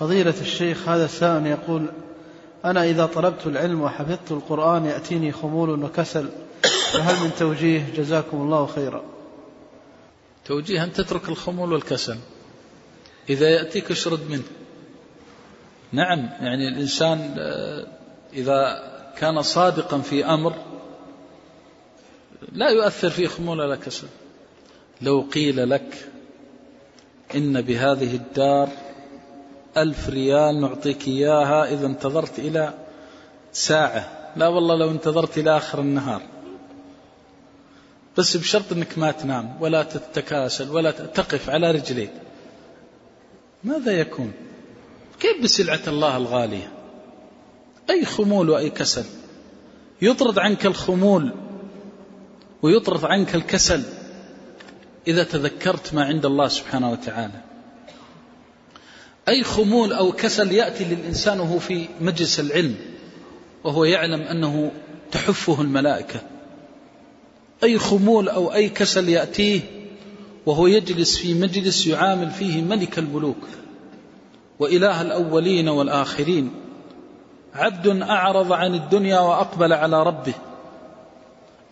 فضيلة الشيخ هذا السائل يقول أنا إذا طلبت العلم وحفظت القرآن يأتيني خمول وكسل فهل من توجيه؟ جزاكم الله خيرا. توجيه أن تترك الخمول والكسل إذا يأتيك اشرد منه. نعم يعني الإنسان آه، إذا كان صادقا في أمر لا يؤثر في خمول ولا كسل. لو قيل لك إن بهذه الدار ألف ريال نعطيك إياها إذا انتظرت إلى ساعة. لا والله لو انتظرت إلى آخر النهار. بس بشرط أنك ما تنام ولا تتكاسل ولا تقف على رجليك. ماذا يكون؟ كيف بسلعة الله الغالية؟ أي خمول وأي كسل. يطرد عنك الخمول ويطرد عنك الكسل إذا تذكرت ما عند الله سبحانه وتعالى. أي خمول أو كسل يأتي للإنسان وهو في مجلس العلم وهو يعلم أنه تحفه الملائكة. أي خمول أو أي كسل يأتيه وهو يجلس في مجلس يعامل فيه ملك الملوك وإله الأولين والآخرين. عبد أعرض عن الدنيا وأقبل على ربه.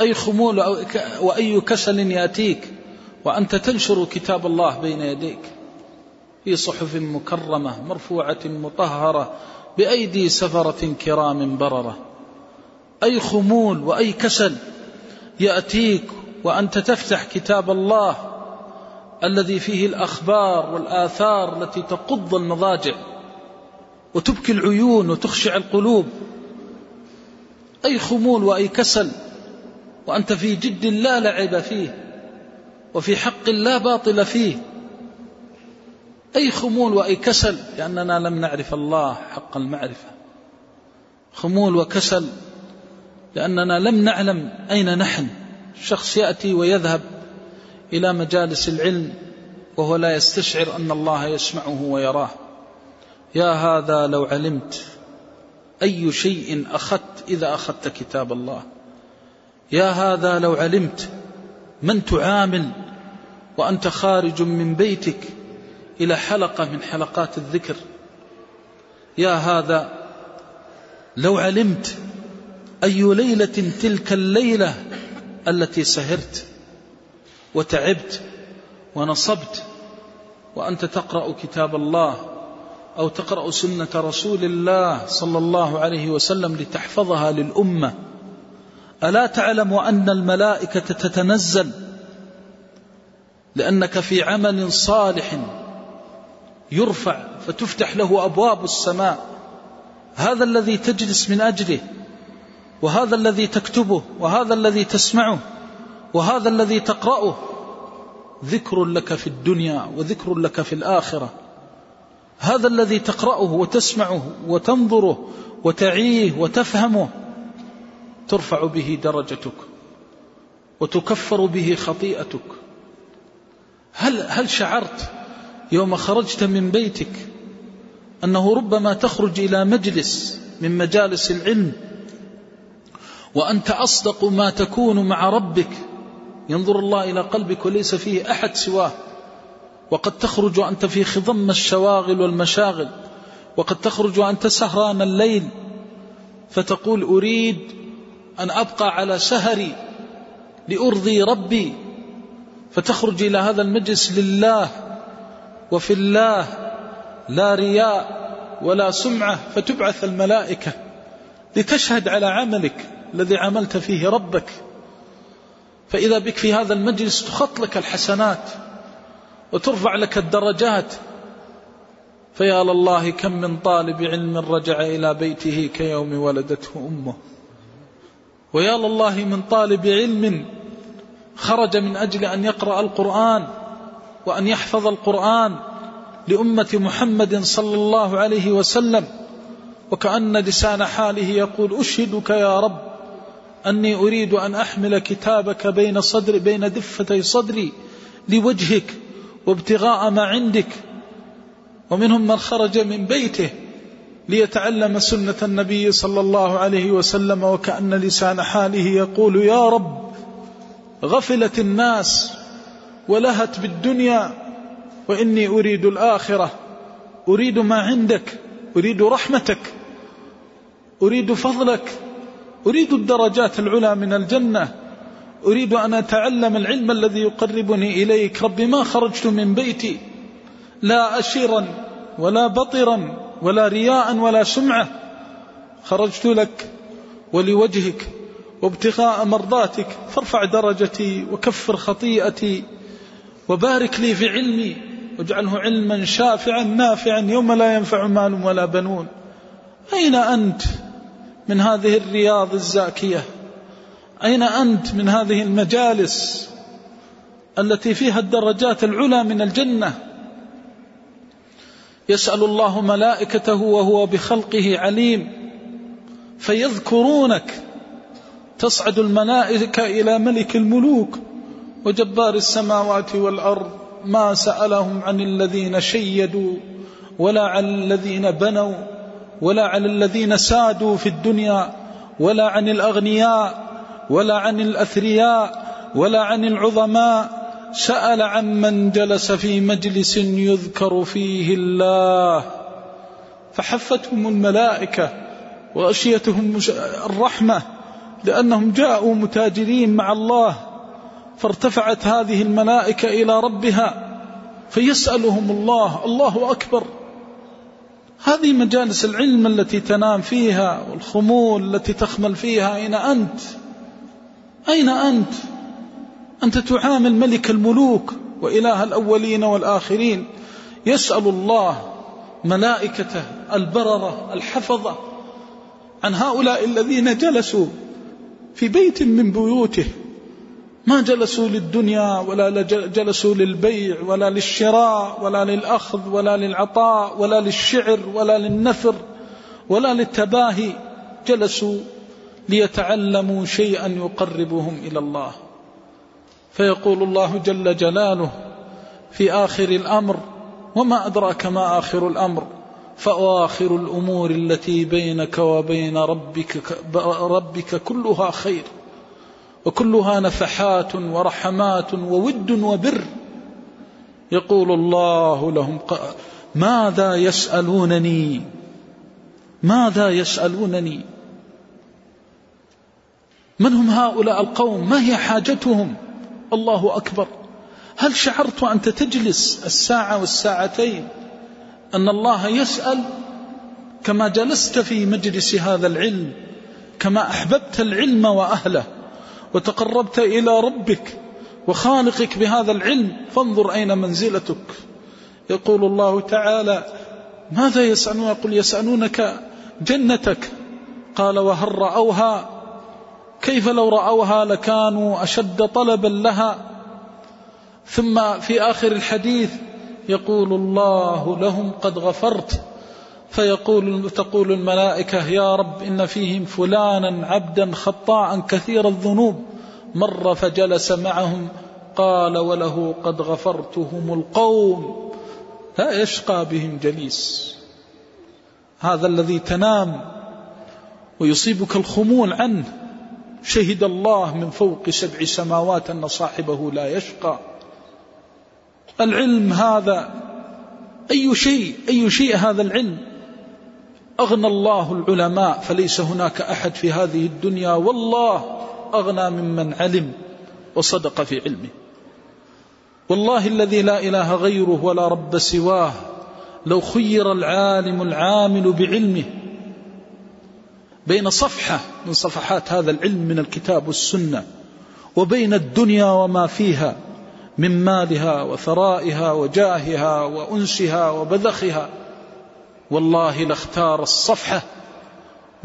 أي خمول وأي كسل يأتيك وأنت تنشر كتاب الله بين يديك. في صحف مكرمة مرفوعة مطهرة بأيدي سفرة كرام بررة. أي خمول وأي كسل يأتيك وأنت تفتح كتاب الله الذي فيه الأخبار والآثار التي تقض المضاجع وتبكي العيون وتخشع القلوب. أي خمول وأي كسل وأنت في جد لا لعب فيه وفي حق لا باطل فيه. أي خمول وأي كسل لأننا لم نعرف الله حق المعرفة. خمول وكسل لأننا لم نعلم أين نحن. شخص يأتي ويذهب إلى مجالس العلم وهو لا يستشعر أن الله يسمعه ويراه. يا هذا لو علمت أي شيء أخذت إذا أخذت كتاب الله. يا هذا لو علمت من تعامل وأنت خارج من بيتك إلى حلقة من حلقات الذكر. يا هذا لو علمت أي ليلة تلك الليلة التي سهرت وتعبت ونصبت وأنت تقرأ كتاب الله أو تقرأ سنة رسول الله صلى الله عليه وسلم لتحفظها للأمة ألا تعلم أن الملائكة تتنزل لأنك في عمل صالح يرفع فتفتح له أبواب السماء. هذا الذي تجلس من أجله وهذا الذي تكتبه وهذا الذي تسمعه وهذا الذي تقرأه. ذكر لك في الدنيا وذكر لك في الآخرة. هذا الذي تقرأه وتسمعه وتنظره وتعيه وتفهمه. ترفع به درجتك وتكفر به خطيئتك. هل هل شعرت يوم خرجت من بيتك أنه ربما تخرج إلى مجلس من مجالس العلم وأنت أصدق ما تكون مع ربك. ينظر الله إلى قلبك وليس فيه أحد سواه. وقد تخرج وأنت في خضم الشواغل والمشاغل وقد تخرج وأنت سهران الليل. فتقول أريد أن أبقى على سهري لأرضي ربي. فتخرج إلى هذا المجلس لله. وفي الله لا رياء ولا سمعة فتبعث الملائكة لتشهد على عملك الذي عملت فيه ربك. فإذا بك في هذا المجلس تخط لك الحسنات وترفع لك الدرجات. فيا لله كم من طالب علم رجع إلى بيته كيوم ولدته أمه. ويا لله من طالب علم خرج من أجل أن يقرأ القرآن. وأن يحفظ القرآن لأمة محمد صلى الله عليه وسلم وكأن لسان حاله يقول أشهدك يا رب أني أريد أن أحمل كتابك بين صدر بين دفتي صدري لوجهك وابتغاء ما عندك ومنهم من خرج من بيته ليتعلم سنة النبي صلى الله عليه وسلم وكأن لسان حاله يقول يا رب غفلت الناس ولهت بالدنيا وإني أريد الآخرة. أريد ما عندك. أريد رحمتك. أريد فضلك. أريد الدرجات العلى من الجنة. أريد أن أتعلم العلم الذي يقربني إليك. رب ما خرجت من بيتي. لا أشيرا ولا بطرا ولا رياء ولا سمعة. خرجت لك ولوجهك وابتغاء مرضاتك. فارفع درجتي وكفر خطيئتي. وبارك لي في علمي واجعله علما شافعا نافعا يوم لا ينفع مال ولا بنون. أين أنت من هذه الرياض الزاكية؟ أين أنت من هذه المجالس التي فيها الدرجات العلى من الجنة؟ يسأل الله ملائكته وهو بخلقه عليم فيذكرونك. تصعد الملائكة إلى ملك الملوك. وجبار السماوات والأرض ما سألهم عن الذين شيدوا ولا عن الذين بنوا ولا عن الذين سادوا في الدنيا ولا عن الأغنياء ولا عن الأثرياء ولا عن العظماء سأل عمن جلس في مجلس يذكر فيه الله فحفتهم الملائكة وأشيتهم الرحمة لأنهم جاءوا متاجرين مع الله فارتفعت هذه الملائكة إلى ربها فيسألهم الله الله أكبر. هذه مجالس العلم التي تنام فيها والخمول التي تخمل فيها أين أنت؟ أين أنت؟ أنت تعامل ملك الملوك وإله الأولين والآخرين. يسأل الله ملائكته البررة الحفظة عن هؤلاء الذين جلسوا في بيت من بيوته. ما جلسوا للدنيا ولا جلسوا للبيع ولا للشراء ولا للأخذ ولا للعطاء ولا للشعر ولا للنثر ولا للتباهي جلسوا ليتعلموا شيئا يقربهم إلى الله. فيقول الله جل جلاله في آخر الأمر وما أدراك ما آخر الأمر؟ فآخر الأمور التي بينك وبين ربك, ربك كلها خير. وكلها نفحات ورحمات وود وبر. يقول الله لهم ماذا يسألونني؟ ماذا يسألونني؟ من هم هؤلاء القوم؟ ما هي حاجتهم؟ الله أكبر. هل شعرت أنت تجلس الساعة والساعتين أن الله يسأل؟ كما جلست في مجلس هذا العلم كما أحببت العلم وأهله. وتقربت إلى ربك وخانقك بهذا العلم فانظر أين منزلتك. يقول الله تعالى ماذا يسألون؟ قل يسألونك جنتك. قال وهل رأوها؟ كيف لو رأوها لكانوا أشد طلبا لها؟ ثم في آخر الحديث يقول الله لهم قد غفرت. فيقول تقول الملائكة يا رب إن فيهم فلانا عبدا خطاعا كثير الذنوب. مر فجلس معهم قال وله قد غفرتهم القوم. لا يشقى بهم جليس. هذا الذي تنام ويصيبك الخمول عنه. شهد الله من فوق سبع سماوات أن صاحبه لا يشقى. العلم هذا أي شيء أي شيء هذا العلم؟ أغنى الله العلماء فليس هناك أحد في هذه الدنيا والله أغنى ممن علم وصدق في علمه. والله الذي لا إله غيره ولا رب سواه لو خير العالم العامل بعلمه. بين صفحة من صفحات هذا العلم من الكتاب والسنة وبين الدنيا وما فيها من مالها وثرائها وجاهها وأنسها وبذخها. والله لاختار الصفحة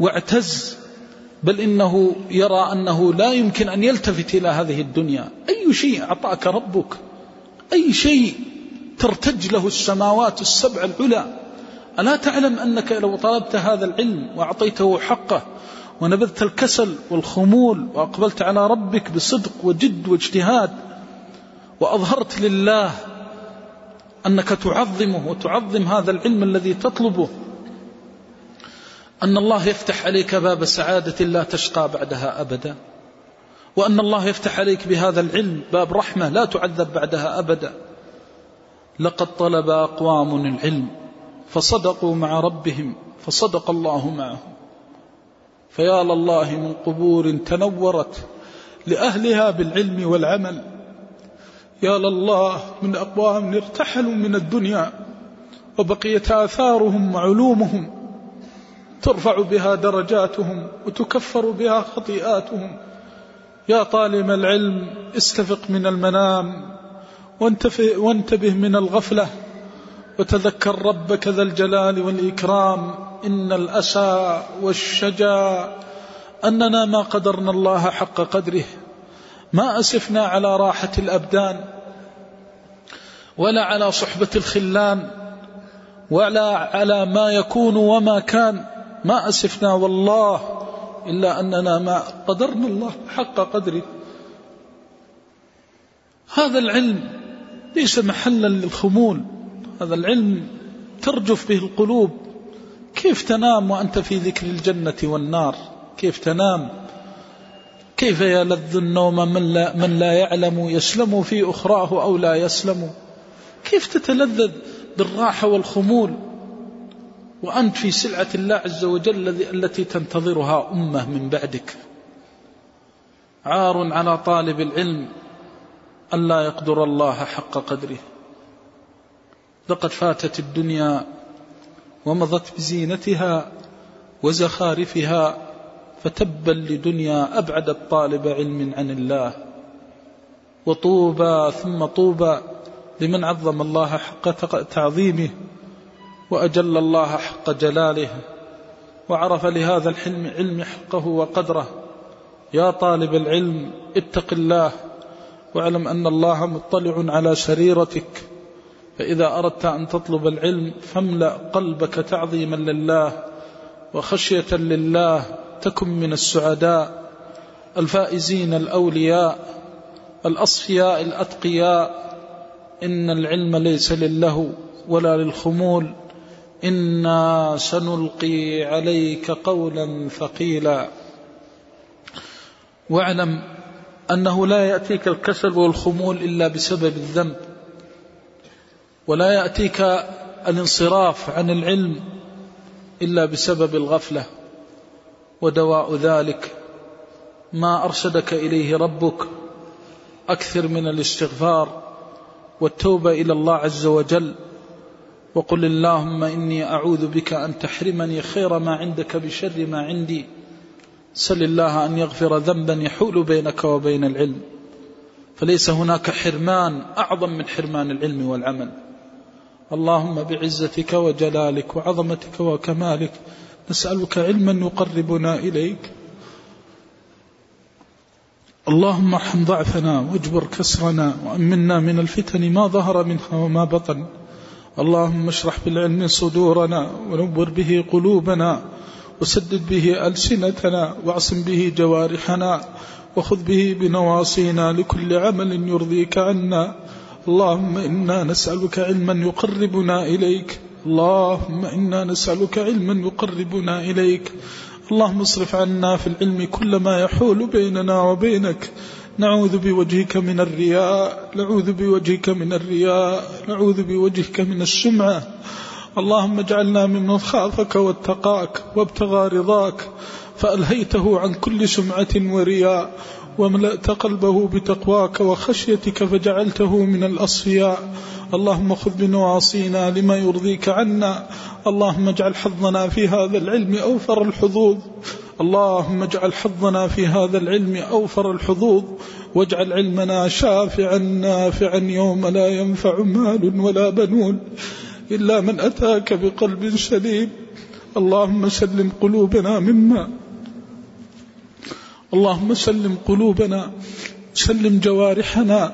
واعتز بل إنه يرى أنه لا يمكن أن يلتفت إلى هذه الدنيا. أي شيء أعطاك ربك؟ أي شيء ترتج له السماوات السبع العلى ألا تعلم أنك لو طلبت هذا العلم وأعطيته حقه ونبذت الكسل والخمول وأقبلت على ربك بصدق وجد واجتهاد وأظهرت لله أنك تعظمه وتعظم هذا العلم الذي تطلبه. أن الله يفتح عليك باب سعادة لا تشقى بعدها أبدا. وأن الله يفتح عليك بهذا العلم باب رحمة لا تعذب بعدها أبدا. لقد طلب أقوام العلم فصدقوا مع ربهم فصدق الله معهم. فيا لله من قبور تنورت لأهلها بالعلم والعمل. يا لله من أقوام ارتحلوا من الدنيا وبقيت آثارهم وعلومهم ترفع بها درجاتهم وتكفر بها خطيئاتهم. يا طالب العلم استفق من المنام وانتبه من الغفلة وتذكر ربك ذا الجلال والإكرام. إن الأسى والشجا أننا ما قدرنا الله حق قدره. ما أسفنا على راحة الأبدان ولا على صحبة الخلان ولا على ما يكون وما كان. ما أسفنا والله إلا أننا ما قدرنا الله حق قدره. هذا العلم ليس محلا للخمول. هذا العلم ترجف به القلوب. كيف تنام وأنت في ذكر الجنة والنار؟ كيف تنام؟ كيف يلذ النوم من لا, من لا يعلم يسلم في أخراه أو لا يسلم؟ كيف تتلذذ بالراحة والخمول؟ وأنت في سلعة الله عز وجل التي تنتظرها أمة من بعدك. عار على طالب العلم أن يقدر الله حق قدره. لقد فاتت الدنيا ومضت بزينتها وزخارفها فتبا لدنيا أبعد الطالب علم عن الله. وطوبى ثم طوبى لمن عظم الله حق تعظيمه وأجل الله حق جلاله. وعرف لهذا الحلم علم حقه وقدره. يا طالب العلم اتق الله. واعلم أن الله مطلع على شريرتك. فإذا أردت أن تطلب العلم فاملأ قلبك تعظيما لله وخشية لله. تكن من السعداء الفائزين الأولياء الأصفياء الأتقياء إن العلم ليس لله ولا للخمول إنا سنلقي عليك قولا ثقيلا. واعلم أنه لا يأتيك الكسل والخمول إلا بسبب الذنب ولا يأتيك الانصراف عن العلم إلا بسبب الغفلة. ودواء ذلك ما أرشدك إليه ربك أكثر من الاستغفار والتوبة إلى الله عز وجل وقل اللهم إني أعوذ بك أن تحرمني خير ما عندك بشر ما عندي سل الله أن يغفر ذنبا يحول بينك وبين العلم فليس هناك حرمان أعظم من حرمان العلم والعمل اللهم بعزتك وجلالك وعظمتك وكمالك نسألك علما يقربنا إليك. اللهم ارحم ضعفنا واجبر كسرنا وأمنا من الفتن ما ظهر منها وما بطن. اللهم اشرح بالعلم صدورنا ونور به قلوبنا وسدد به ألسنتنا واعصم به جوارحنا وخذ به بنواصينا لكل عمل يرضيك عنا. اللهم إنا نسألك علما يقربنا إليك. اللهم إنا نسألك علما يقربنا إليك. اللهم اصرف عنا في العلم كل ما يحول بيننا وبينك. نعوذ بوجهك من الرياء. نعوذ بوجهك من الرياء. نعوذ بوجهك من السمعة اللهم اجعلنا ممن خافك واتقاك وابتغى رضاك. فألهيته عن كل سمعة ورياء. وملأت قلبه بتقواك وخشيتك فجعلته من الأصفياء. اللهم خذ بنواصينا لما يرضيك عنا. اللهم اجعل حظنا في هذا العلم أوفر الحظوظ. اللهم اجعل حظنا في هذا العلم أوفر الحظوظ. واجعل علمنا شافعا نافعا يوم لا ينفع مال ولا بنون إلا من أتاك بقلب سليم. اللهم سلم قلوبنا مما اللهم سلم قلوبنا. سلم جوارحنا.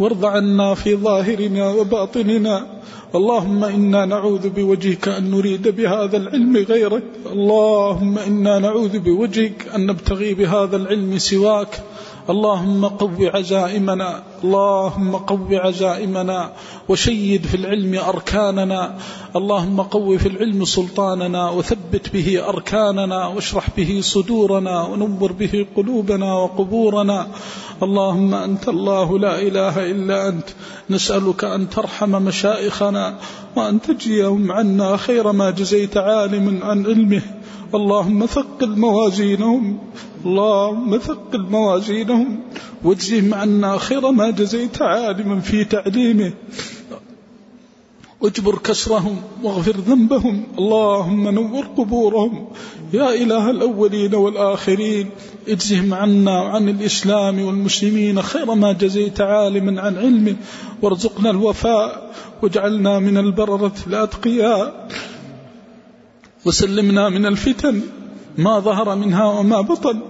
وارض عنا في ظاهرنا وباطننا. اللهم إنا نعوذ بوجهك أن نريد بهذا العلم غيرك. اللهم إنا نعوذ بوجهك أن نبتغي بهذا العلم سواك. اللهم قو عزائمنا اللهم قو عزائمنا وشيد في العلم أركاننا اللهم قو في العلم سلطاننا وثبت به أركاننا واشرح به صدورنا ونور به قلوبنا وقبورنا. اللهم أنت الله لا إله إلا أنت نسألك أن ترحم مشائخنا وأن تجيهم عنا خير ما جزيت عالم عن علمه. اللهم ثقل موازينهم. اللهم ثقل موازينهم. واجزهم عنا خير ما جزيت عالما في تعليمه. اجبر كسرهم واغفر ذنبهم. اللهم نور قبورهم. يا إله الأولين والآخرين. اجزهم عنا وعن الإسلام والمسلمين خير ما جزيت عالما عن علمه وارزقنا الوفاء. واجعلنا من البررة الأتقياء. وسلمنا من الفتن ما ظهر منها وما بطن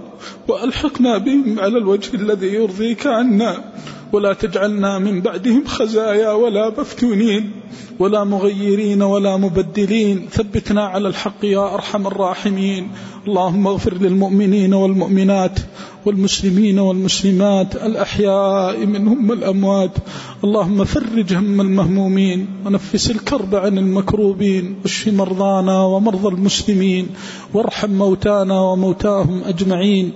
وألحقنا بهم على الوجه الذي يرضيك عنا ولا تجعلنا من بعدهم خزايا ولا مفتونين ولا مغيرين ولا مبدلين ثبتنا على الحق يا أرحم الراحمين اللهم اغفر للمؤمنين والمؤمنات والمسلمين والمسلمات الأحياء منهم والأموات. اللهم فرج هم المهمومين ونفس الكرب عن المكروبين. واشف مرضانا ومرضى المسلمين. وارحم موتانا وموتاهم أجمعين.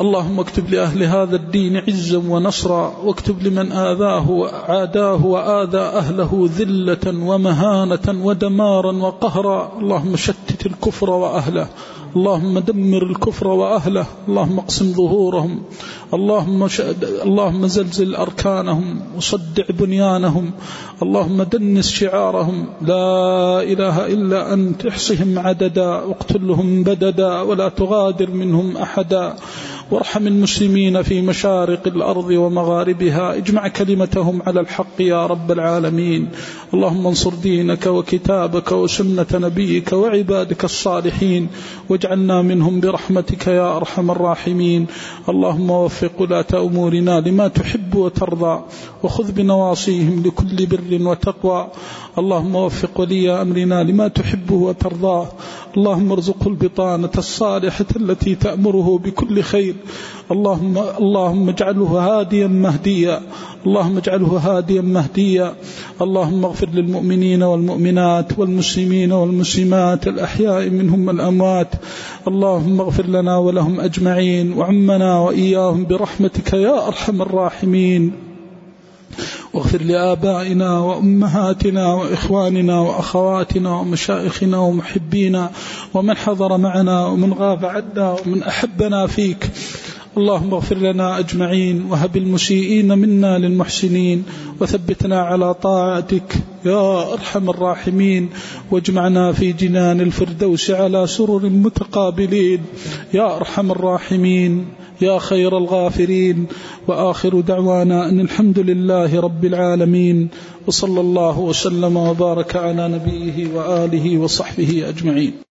اللهم اكتب لأهل هذا الدين عزا ونصرا. واكتب لمن آذاه وعاداه وآذى أهله ذلة ومهانة ودمارا وقهرا. اللهم شتت الكفر وأهله. اللهم دمر الكفر وأهله اللهم اقسم ظهورهم اللهم, اللهم زلزل أركانهم وصدع بنيانهم اللهم دنس شعارهم لا إله إلا أنت احصهم عددا واقتلهم بددا ولا تغادر منهم أحدا. وارحم المسلمين في مشارق الأرض ومغاربها اجمع كلمتهم على الحق يا رب العالمين. اللهم انصر دينك وكتابك وسنة نبيك وعبادك الصالحين واجعلنا منهم برحمتك يا أرحم الراحمين. اللهم وفق ولاة أمورنا لما تحب وترضى وخذ بنواصيهم لكل بر وتقوى. اللهم وفق ولي أمرنا لما تحبه وترضاه اللهم ارزقه البطانة الصالحة التي تأمره بكل خير. اللهم, اللهم اجعله هاديا مهديا. اللهم اجعله هاديا مهديا. اللهم اغفر للمؤمنين والمؤمنات والمسلمين والمسلمات الأحياء منهم الأموات اللهم اغفر لنا ولهم أجمعين. وعمنا وإياهم برحمتك يا أرحم الراحمين. واغفر لآبائنا وأمهاتنا وإخواننا وأخواتنا ومشائخنا ومحبينا ومن حضر معنا ومن غاب عنا ومن أحبنا فيك اللهم اغفر لنا أجمعين وهب المسيئين منا للمحسنين وثبتنا على طاعتك يا أرحم الراحمين واجمعنا في جنان الفردوس على سرر متقابلين يا أرحم الراحمين يا خير الغافرين وآخر دعوانا أن الحمد لله رب العالمين وصلى الله وسلم وبارك على نبيه وآله وصحبه أجمعين.